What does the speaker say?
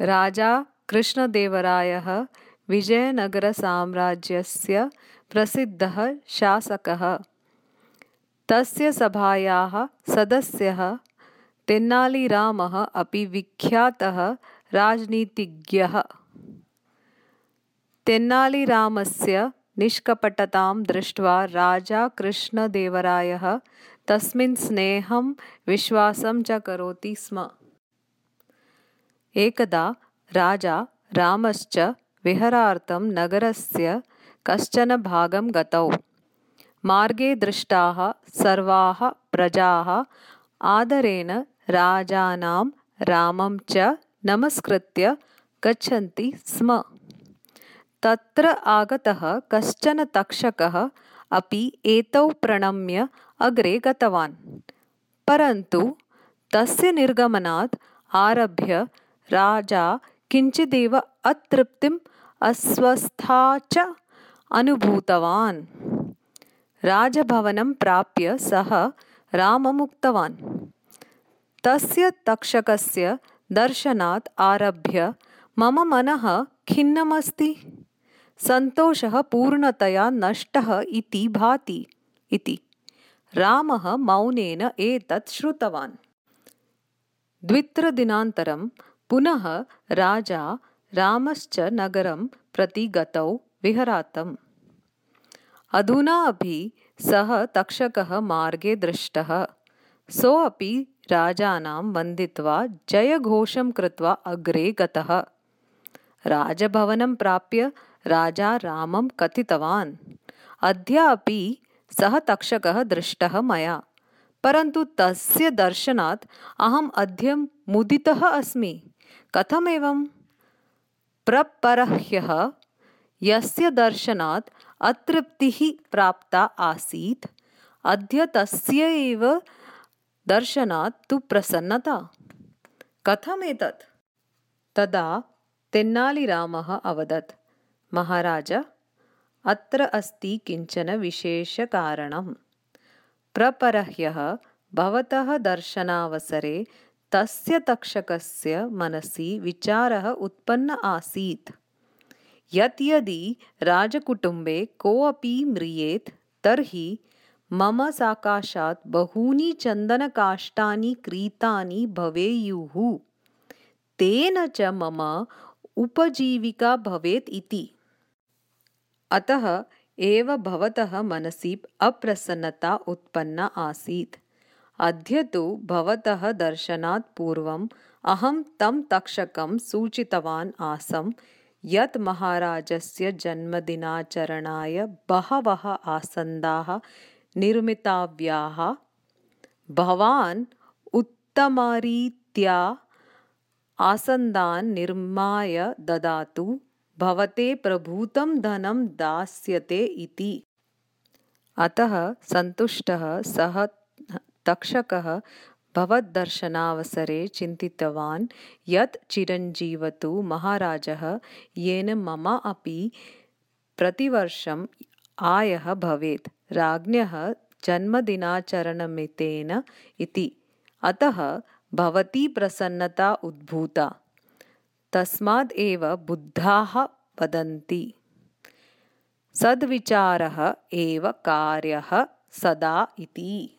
राजा कृष्णदेवरायः विजयनगरसाम्राज्यस्य प्रसिद्धः शासकः। तस्य सभायाः सदस्यः तेन्नालीरामः अपि विख्यातः राजनीतिज्ञः। तेन्नालीरामस्य निष्कपटतां दृष्ट्वा राजा कृष्णदेवरायः तस्मिन् स्नेहं, विश्वासं च करोति स्म। एकदा राजा रामश्च विहारार्थं नगरस्य कश्चन भागं गतौ। मार्गे दृष्टाः सर्वाः प्रजाः आदरेण राजानं रामं च नमस्कृत्य गच्छन्ति स्म। तत्र आगतः कश्चन तक्षकः अपि एतौ प्रणम्य अग्रे गतवान्। परन्तु तस्य निर्गमनात् आरभ्य राजा किञ्चिदेव अतृप्तिम् अस्वस्था च अनुभूतवान्। राजभवनं प्राप्य सः रामम् उक्तवान् तस्य तक्षकस्य दर्शनात् आरभ्य मम मनः खिन्नमस्ति। सन्तोषः पूर्णतया नष्टः इति भाति इति। रामः मौनेन एतत् श्रुतवान्। द्वित्रदिनान्तरं पुनः राजा रामश्च नगरं प्रति गतौ विहारार्थम् अधुना अपि सः तक्षकः मार्गे दृष्टः। सोऽपि राजानं वन्दित्वा जयघोषं कृत्वा अग्रे गतः। राजभवनं प्राप्य राजा रामं कथितवान्। अद्य अपि सः तक्षकः दृष्टः मया। परन्तु तस्य दर्शनात् अहम् अद्य मुदितः अस्मि कथमेवं? प्रपरह्यः यस्य दर्शनात् अतृप्तिः प्राप्ता आसीत् अद्य तस्य एव दर्शनात् तु प्रसन्नता। कथमेतत्? तदा तेन्नालीरामः अवदत् महाराज अत्र अस्ति किञ्चन विशेषकारणं प्रपरह्यः भवतः दर्शनावसरे तस्य तक्षकस्य मनसि विचारः उत्पन्न आसीत्। यत् यदि राजकुटुम्बे कोऽपि म्रियेत् तर्हि मम सकाशात् बहूनि चन्दनकाष्ठानि क्रीतानि भवेयुः। तेन च मम उपजीविका भवेत् इति। अतः एव भवतः मनसि अप्रसन्नता उत्पन्ना आसीत् अद्य तु भवतः दर्शनात् पूर्वम् अहं तं तक्षकं सूचितवान् आसं यत् महाराजस्य जन्मदिनाचरणाय बहवः आसन्दाः निर्मिताव्याः। भवान् उत्तमरीत्या आसन्दान् निर्माय ददातु भवते प्रभूतं धनं दास्यते इति। अतः सन्तुष्टः सः तक्षकः भवद्दर्शनावसरे चिन्तितवान् यत् चिरञ्जीवतु महाराजः येन मम अपि प्रतिवर्षम् आयः भवेत्। राज्ञः जन्मदिनाचरणमितेन इति। अतः भवती प्रसन्नता उद्भूता। तस्माद् एव बुद्धाः वदन्ति। सद्विचारः एव कार्यः सदा इति